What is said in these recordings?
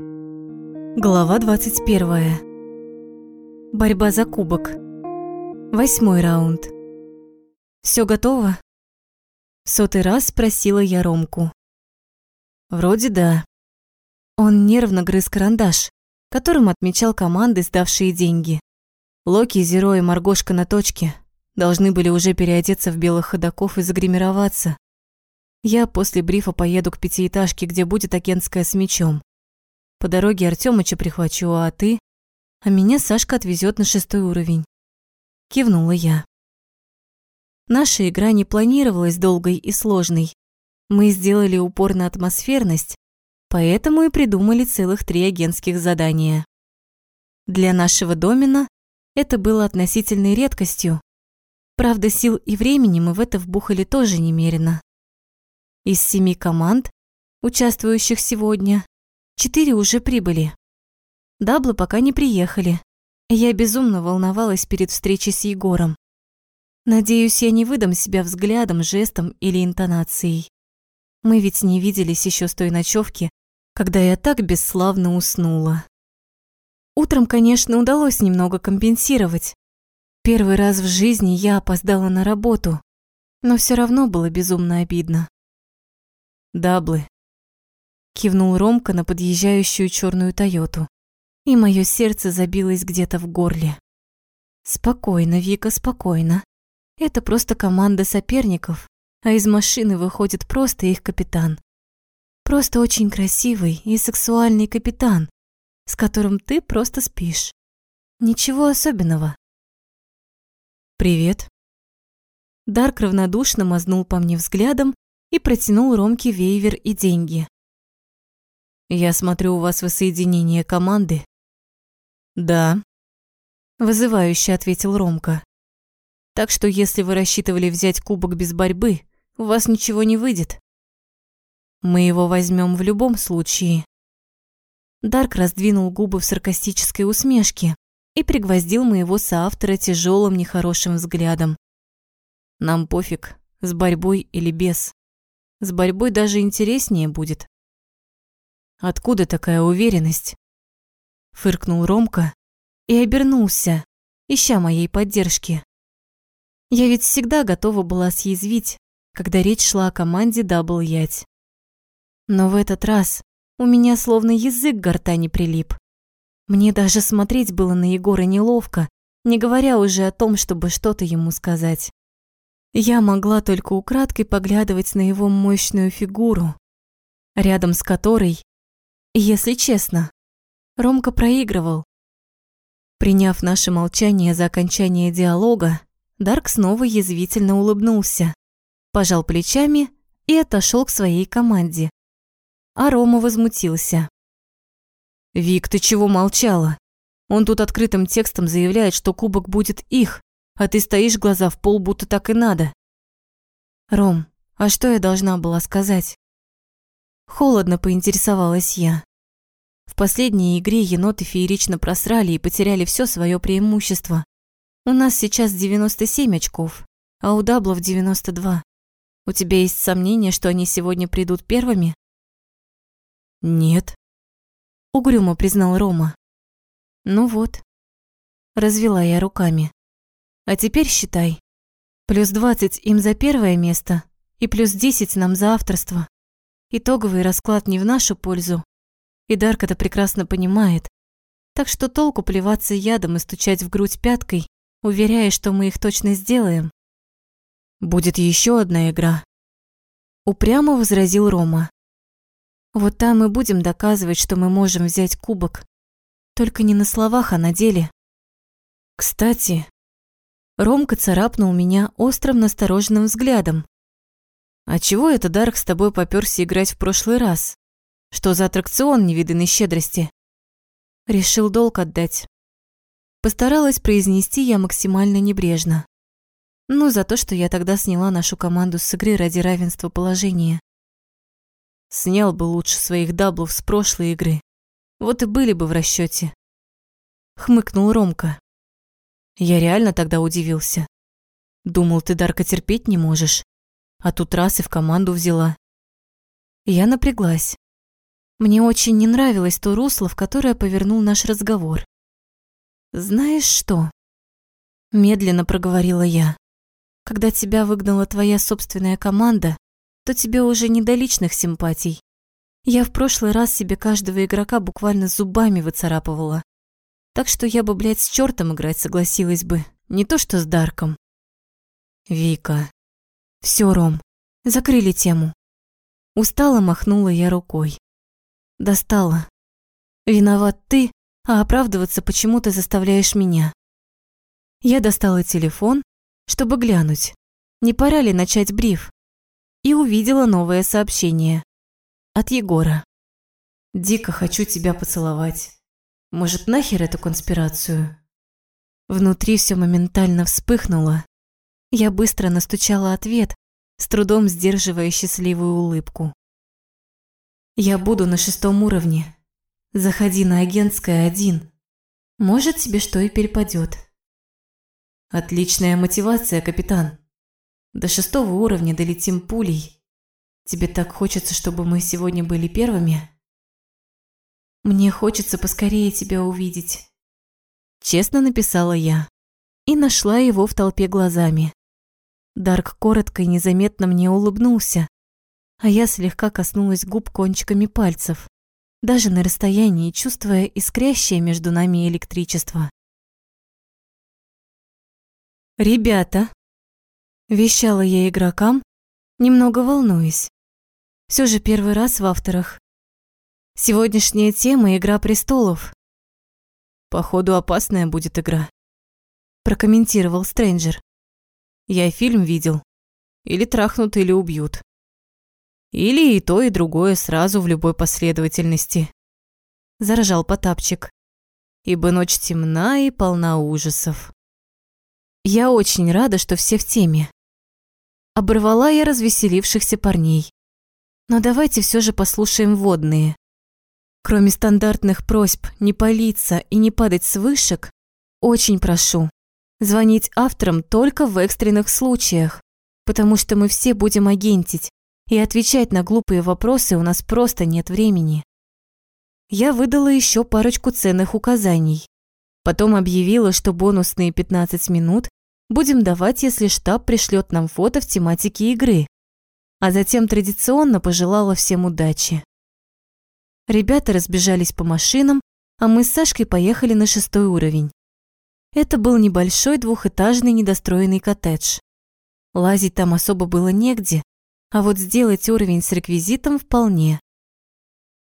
Глава 21. Борьба за кубок. Восьмой раунд. Все готово? В сотый раз спросила я Ромку. Вроде да. Он нервно грыз карандаш, которым отмечал команды, сдавшие деньги. Локи, Зеро и Маргошка на точке должны были уже переодеться в белых ходаков и загримироваться. Я после брифа поеду к пятиэтажке, где будет агентская с мечом. По дороге Артёмыча прихвачу, а ты? А меня Сашка отвезет на шестой уровень. Кивнула я. Наша игра не планировалась долгой и сложной. Мы сделали упор на атмосферность, поэтому и придумали целых три агентских задания. Для нашего домена это было относительной редкостью. Правда, сил и времени мы в это вбухали тоже немерено. Из семи команд, участвующих сегодня, Четыре уже прибыли. Даблы пока не приехали. Я безумно волновалась перед встречей с Егором. Надеюсь, я не выдам себя взглядом, жестом или интонацией. Мы ведь не виделись еще с той ночевки, когда я так бесславно уснула. Утром, конечно, удалось немного компенсировать. Первый раз в жизни я опоздала на работу, но все равно было безумно обидно. Даблы, Кивнул Ромка на подъезжающую черную Тойоту. И мое сердце забилось где-то в горле. Спокойно, Вика, спокойно. Это просто команда соперников, а из машины выходит просто их капитан. Просто очень красивый и сексуальный капитан, с которым ты просто спишь. Ничего особенного. «Привет». Дарк равнодушно мазнул по мне взглядом и протянул Ромке вейвер и деньги. Я смотрю, у вас воссоединение команды. Да. Вызывающе ответил Ромка. Так что если вы рассчитывали взять кубок без борьбы, у вас ничего не выйдет. Мы его возьмем в любом случае. Дарк раздвинул губы в саркастической усмешке и пригвоздил моего соавтора тяжелым нехорошим взглядом. Нам пофиг, с борьбой или без. С борьбой даже интереснее будет. Откуда такая уверенность? Фыркнул Ромка и обернулся, ища моей поддержки. Я ведь всегда готова была съязвить, когда речь шла о команде Дабл Ять. Но в этот раз у меня словно язык гортани прилип. Мне даже смотреть было на Егора неловко, не говоря уже о том, чтобы что-то ему сказать. Я могла только украдкой поглядывать на его мощную фигуру, рядом с которой если честно, Ромка проигрывал. Приняв наше молчание за окончание диалога, Дарк снова язвительно улыбнулся, пожал плечами и отошел к своей команде. А Рома возмутился. «Вик, ты чего молчала? Он тут открытым текстом заявляет, что кубок будет их, а ты стоишь глаза в пол, будто так и надо». «Ром, а что я должна была сказать?» Холодно поинтересовалась я. В последней игре еноты феерично просрали и потеряли все свое преимущество. У нас сейчас 97 очков, а у даблов 92. У тебя есть сомнения, что они сегодня придут первыми? Нет. Угрюмо признал Рома. Ну вот. Развела я руками. А теперь считай. Плюс 20 им за первое место и плюс 10 нам за авторство. Итоговый расклад не в нашу пользу. И Дарк это прекрасно понимает. Так что толку плеваться ядом и стучать в грудь пяткой, уверяя, что мы их точно сделаем. Будет еще одна игра. Упрямо возразил Рома. Вот там мы будем доказывать, что мы можем взять кубок. Только не на словах, а на деле. Кстати, Ромка царапнул меня острым настороженным взглядом, а чего это Дарк с тобой попёрся играть в прошлый раз? Что за аттракцион невиданной щедрости? Решил долг отдать. Постаралась произнести я максимально небрежно. Ну, за то, что я тогда сняла нашу команду с игры ради равенства положения. Снял бы лучше своих даблов с прошлой игры. Вот и были бы в расчёте. Хмыкнул Ромка. Я реально тогда удивился. Думал, ты Дарка терпеть не можешь а тут раз и в команду взяла. Я напряглась. Мне очень не нравилось то русло, в которое повернул наш разговор. «Знаешь что?» Медленно проговорила я. «Когда тебя выгнала твоя собственная команда, то тебе уже не до личных симпатий. Я в прошлый раз себе каждого игрока буквально зубами выцарапывала. Так что я бы, блядь, с чертом играть согласилась бы, не то что с Дарком. Вика. Все, Ром, закрыли тему. Устало махнула я рукой. Достала. Виноват ты, а оправдываться почему ты заставляешь меня. Я достала телефон, чтобы глянуть, не пора ли начать бриф, и увидела новое сообщение от Егора. «Дико хочу тебя поцеловать. Может, нахер эту конспирацию?» Внутри все моментально вспыхнуло. Я быстро настучала ответ, с трудом сдерживая счастливую улыбку. «Я буду на шестом уровне. Заходи на агентское один. Может, тебе что и перепадет. «Отличная мотивация, капитан», до шестого уровня долетим пулей. Тебе так хочется, чтобы мы сегодня были первыми? Мне хочется поскорее тебя увидеть. Честно написала я и нашла его в толпе глазами. Дарк коротко и незаметно мне улыбнулся, а я слегка коснулась губ кончиками пальцев, даже на расстоянии чувствуя искрящее между нами электричество. «Ребята!» Вещала я игрокам, немного волнуясь. Все же первый раз в авторах. Сегодняшняя тема – «Игра престолов». «Походу, опасная будет игра», – прокомментировал Стрэнджер. «Я фильм видел. Или трахнут, или убьют. Или и то, и другое сразу в любой последовательности», – заражал Потапчик. «Ибо ночь темна и полна ужасов». Я очень рада, что все в теме. Оборвала я развеселившихся парней. Но давайте все же послушаем водные. Кроме стандартных просьб не палиться и не падать с вышек, очень прошу звонить авторам только в экстренных случаях, потому что мы все будем агентить, и отвечать на глупые вопросы у нас просто нет времени. Я выдала еще парочку ценных указаний. Потом объявила, что бонусные 15 минут будем давать, если штаб пришлет нам фото в тематике игры. А затем традиционно пожелала всем удачи. Ребята разбежались по машинам, а мы с Сашкой поехали на шестой уровень. Это был небольшой двухэтажный недостроенный коттедж. Лазить там особо было негде, а вот сделать уровень с реквизитом вполне.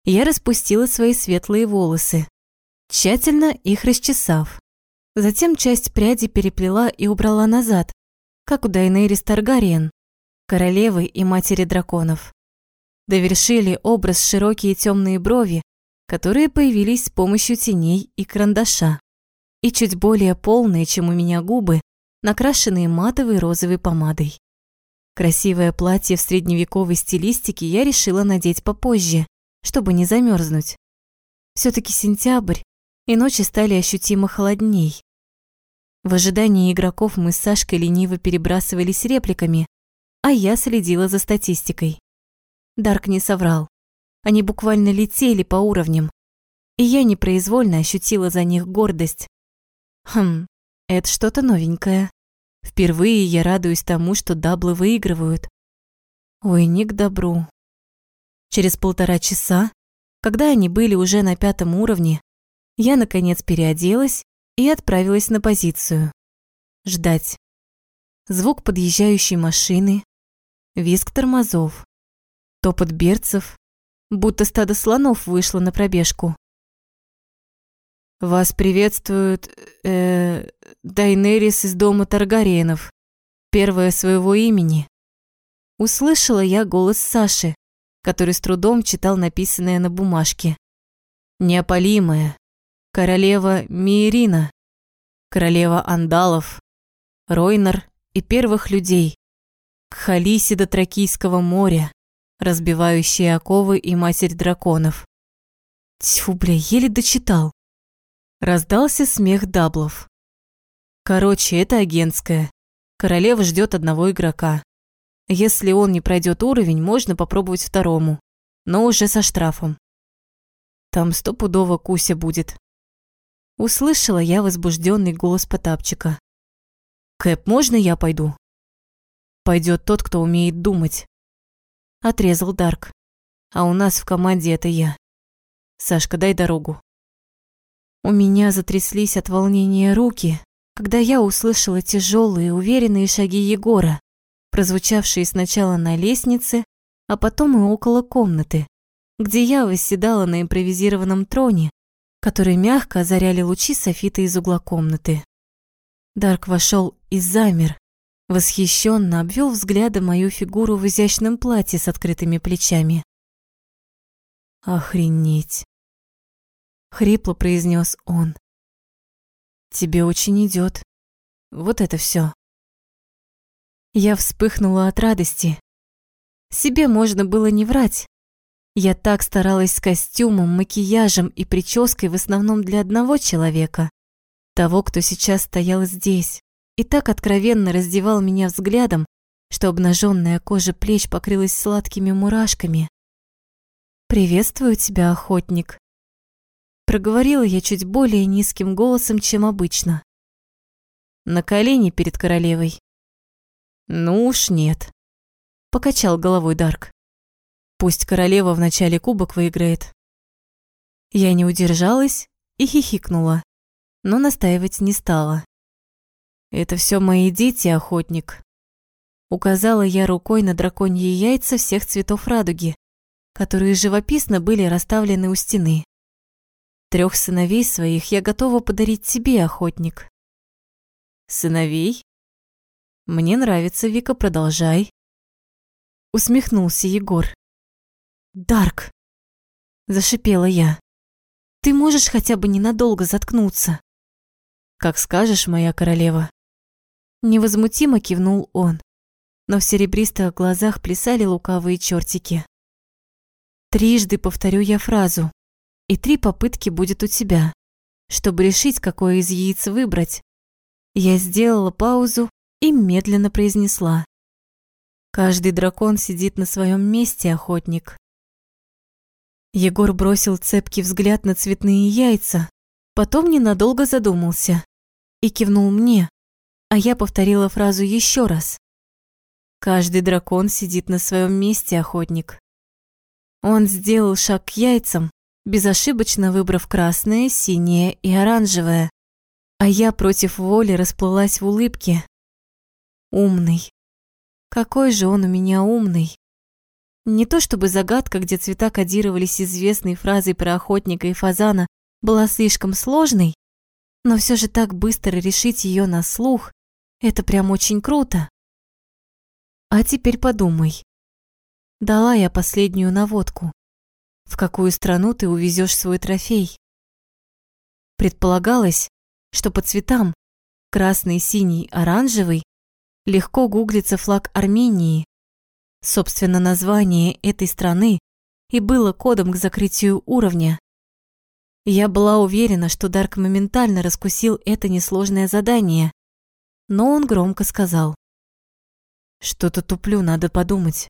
Я распустила свои светлые волосы, тщательно их расчесав. Затем часть пряди переплела и убрала назад, как у Дайнерис Таргариен, королевы и матери драконов. Довершили образ широкие темные брови, которые появились с помощью теней и карандаша, и чуть более полные, чем у меня губы, накрашенные матовой розовой помадой. Красивое платье в средневековой стилистике я решила надеть попозже, чтобы не замерзнуть. все таки сентябрь, и ночи стали ощутимо холодней. В ожидании игроков мы с Сашкой лениво перебрасывались репликами, а я следила за статистикой. Дарк не соврал. Они буквально летели по уровням, и я непроизвольно ощутила за них гордость. Хм, это что-то новенькое. Впервые я радуюсь тому, что даблы выигрывают. Ой, не к добру. Через полтора часа, когда они были уже на пятом уровне, я, наконец, переоделась и отправилась на позицию. Ждать. Звук подъезжающей машины, визг тормозов, топот берцев, будто стадо слонов вышло на пробежку. «Вас приветствует э, Дайнерис из дома Таргариенов, первая своего имени». Услышала я голос Саши, который с трудом читал написанное на бумажке. «Неопалимая, королева Миирина, королева Андалов, Ройнер и первых людей, к Халисе до Тракийского моря, разбивающие оковы и матерь драконов. Тьфу, бля, еле дочитал. Раздался смех даблов. Короче, это агентская. Королева ждет одного игрока. Если он не пройдет уровень, можно попробовать второму, но уже со штрафом. Там стопудово Куся будет. Услышала я возбужденный голос Потапчика. Кэп, можно я пойду? Пойдет тот, кто умеет думать. Отрезал Дарк. А у нас в команде это я. Сашка, дай дорогу. У меня затряслись от волнения руки, когда я услышала тяжелые, уверенные шаги Егора, прозвучавшие сначала на лестнице, а потом и около комнаты, где я восседала на импровизированном троне, который мягко озаряли лучи софита из угла комнаты. Дарк вошел и замер, восхищенно обвел взглядом мою фигуру в изящном платье с открытыми плечами. «Охренеть!» — хрипло произнес он. «Тебе очень идет. Вот это все. Я вспыхнула от радости. Себе можно было не врать. Я так старалась с костюмом, макияжем и прической в основном для одного человека, того, кто сейчас стоял здесь, и так откровенно раздевал меня взглядом, что обнаженная кожа плеч покрылась сладкими мурашками. «Приветствую тебя, охотник», — проговорила я чуть более низким голосом, чем обычно. На колени перед королевой. «Ну уж нет», — покачал головой Дарк. Пусть королева в начале кубок выиграет. Я не удержалась и хихикнула, но настаивать не стала. Это все мои дети, охотник. Указала я рукой на драконьи яйца всех цветов радуги, которые живописно были расставлены у стены. Трех сыновей своих я готова подарить тебе, охотник. Сыновей? Мне нравится, Вика, продолжай. Усмехнулся Егор. «Дарк!» – зашипела я. «Ты можешь хотя бы ненадолго заткнуться?» «Как скажешь, моя королева». Невозмутимо кивнул он, но в серебристых глазах плясали лукавые чертики. Трижды повторю я фразу, и три попытки будет у тебя, чтобы решить, какое из яиц выбрать. Я сделала паузу и медленно произнесла. Каждый дракон сидит на своем месте, охотник. Егор бросил цепкий взгляд на цветные яйца, потом ненадолго задумался и кивнул мне, а я повторила фразу еще раз. Каждый дракон сидит на своем месте, охотник. Он сделал шаг к яйцам, безошибочно выбрав красное, синее и оранжевое, а я против воли расплылась в улыбке. Умный. Какой же он у меня умный. Не то чтобы загадка, где цвета кодировались известной фразой про охотника и фазана, была слишком сложной, но все же так быстро решить ее на слух – это прям очень круто. А теперь подумай. Дала я последнюю наводку. В какую страну ты увезешь свой трофей? Предполагалось, что по цветам – красный, синий, оранжевый – легко гуглится флаг Армении, Собственно, название этой страны и было кодом к закрытию уровня. Я была уверена, что Дарк моментально раскусил это несложное задание, но он громко сказал. «Что-то туплю, надо подумать».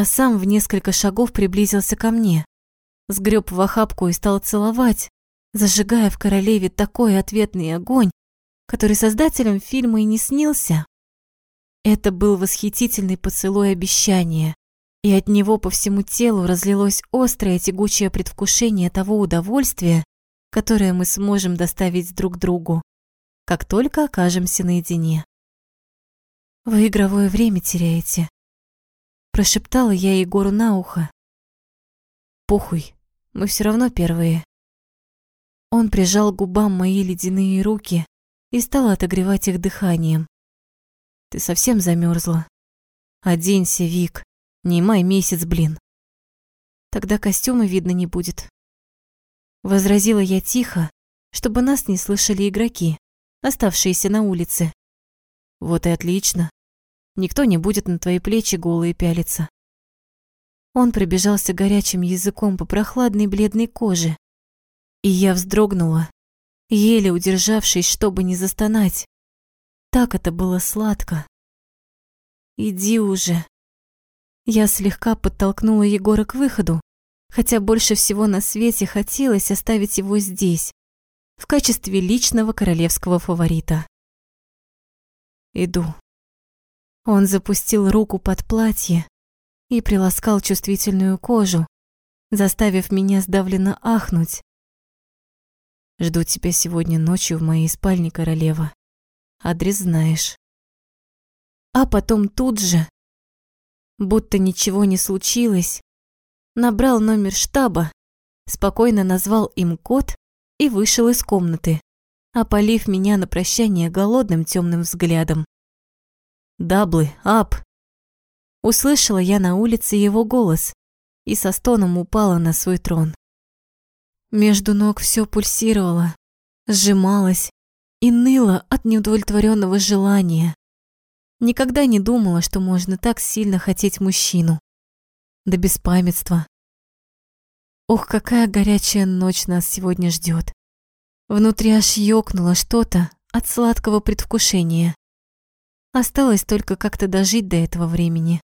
А сам в несколько шагов приблизился ко мне, сгреб в охапку и стал целовать, зажигая в королеве такой ответный огонь, который создателям фильма и не снился. Это был восхитительный поцелуй обещания, и от него по всему телу разлилось острое тягучее предвкушение того удовольствия, которое мы сможем доставить друг другу, как только окажемся наедине. «Вы игровое время теряете», – прошептала я Егору на ухо. «Похуй, мы все равно первые». Он прижал губам мои ледяные руки и стал отогревать их дыханием. Ты совсем замерзла. Оденься, Вик. Не май месяц, блин. Тогда костюма видно не будет. Возразила я тихо, чтобы нас не слышали игроки, оставшиеся на улице. Вот и отлично. Никто не будет на твои плечи голые пялиться. Он пробежался горячим языком по прохладной бледной коже. И я вздрогнула, еле удержавшись, чтобы не застонать. Так это было сладко. Иди уже. Я слегка подтолкнула Егора к выходу, хотя больше всего на свете хотелось оставить его здесь, в качестве личного королевского фаворита. Иду. Он запустил руку под платье и приласкал чувствительную кожу, заставив меня сдавленно ахнуть. Жду тебя сегодня ночью в моей спальне, королева. Адрес знаешь. А потом тут же, будто ничего не случилось, набрал номер штаба, спокойно назвал им код и вышел из комнаты, опалив меня на прощание голодным темным взглядом. «Даблы, ап!» Услышала я на улице его голос и со стоном упала на свой трон. Между ног все пульсировало, сжималось и ныло от неудовлетворенного желания. Никогда не думала, что можно так сильно хотеть мужчину. До беспамятства. Ох, какая горячая ночь нас сегодня ждет. Внутри аж ёкнуло что-то от сладкого предвкушения. Осталось только как-то дожить до этого времени.